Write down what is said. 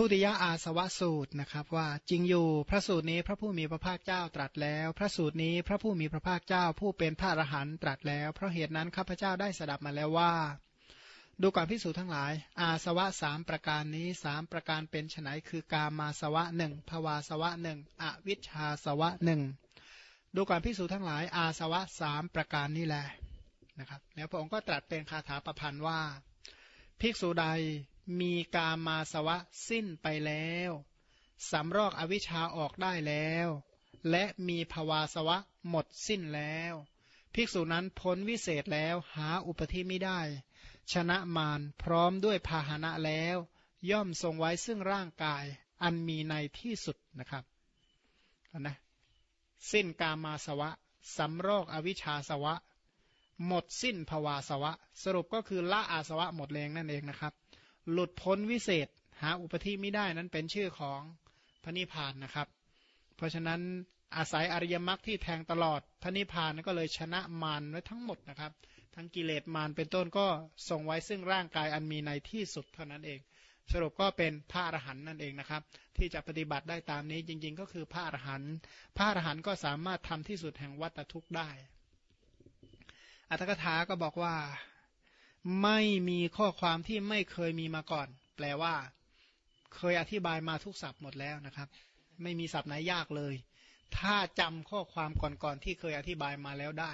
ทุติยอาสวะสูตรนะครับว่าจริงอยู่พระสูตรนี้พระผู้มีพระภาคเจ้าตรัสแล้ว พระสูตรนี้พระผู้มีพระภาคเจ้าผู้เป็นพระอรหันตรัสแล้ว เพราะเหตุนั้นข้าพเจ้าได้สดับมาแล้วว่า ดูก่อนพิสูจน์ทั้งหลาย อาสวะสามประการนี้สามประการเป็นไฉนคือกามาสวะหนึ่งภวาสวะหนึ่งอวิชชาสวะหนึ่งดูก่อนพิสูจน์ทั้งหลาย อาสวะสามประการนี้แหละนะครับแล้วพระองค์ก็ตรัสเป็นคาถาประพันธ์ว่า ภิกษุใด มีกามาสวะสิ้นไปแล้วสำรอกอวิชชาออกได้แล้ว และมีภวาสวะหมดสิ้นแล้ว ภิกษุนั้นพ้นวิเศษแล้วหาอุปธิไม่ได้ ชนะมารพร้อมด้วยพาหนะแล้ว ย่อมทรงไว้ซึ่งร่างกาย อันมีในที่สุดนะครับนะสิ้นกามาสวะสำรอกอวิชชาสวะ หมดสิ้นภวาสวะ สรุปก็คือละอาสวะหมดแรงนั่นเองนะครับ หลุดพ้นวิเศษ หาอุปธิไม่ได้นั้นเป็นชื่อของพระนิพพานนะครับ เพราะฉะนั้นอาศัยอริยมรรคที่แทงตลอดพระนิพพานก็เลยชนะมารไว้ทั้งหมดนะครับ ทั้งกิเลสมารเป็นต้นก็ส่งไว้ซึ่งร่างกายอันมีในที่สุดเท่านั้นเอง สรุปก็เป็นพระอรหันต์นั่นเองนะครับ ที่จะปฏิบัติได้ตามนี้จริงๆ ก็คือพระอรหันต์พระอรหันต์ก็สามารถทำที่สุดแห่งวัตทุกข์ได้อัตถกถาก็บอกว่า ไม่มีข้อความที่ไม่เคยมีมาก่อน แปลว่า เคยอธิบายมาทุกศัพท์หมดแล้วนะครับ ไม่มีศัพท์ไหนยากเลย ถ้าจำข้อความก่อนๆที่เคยอธิบายมาแล้วได้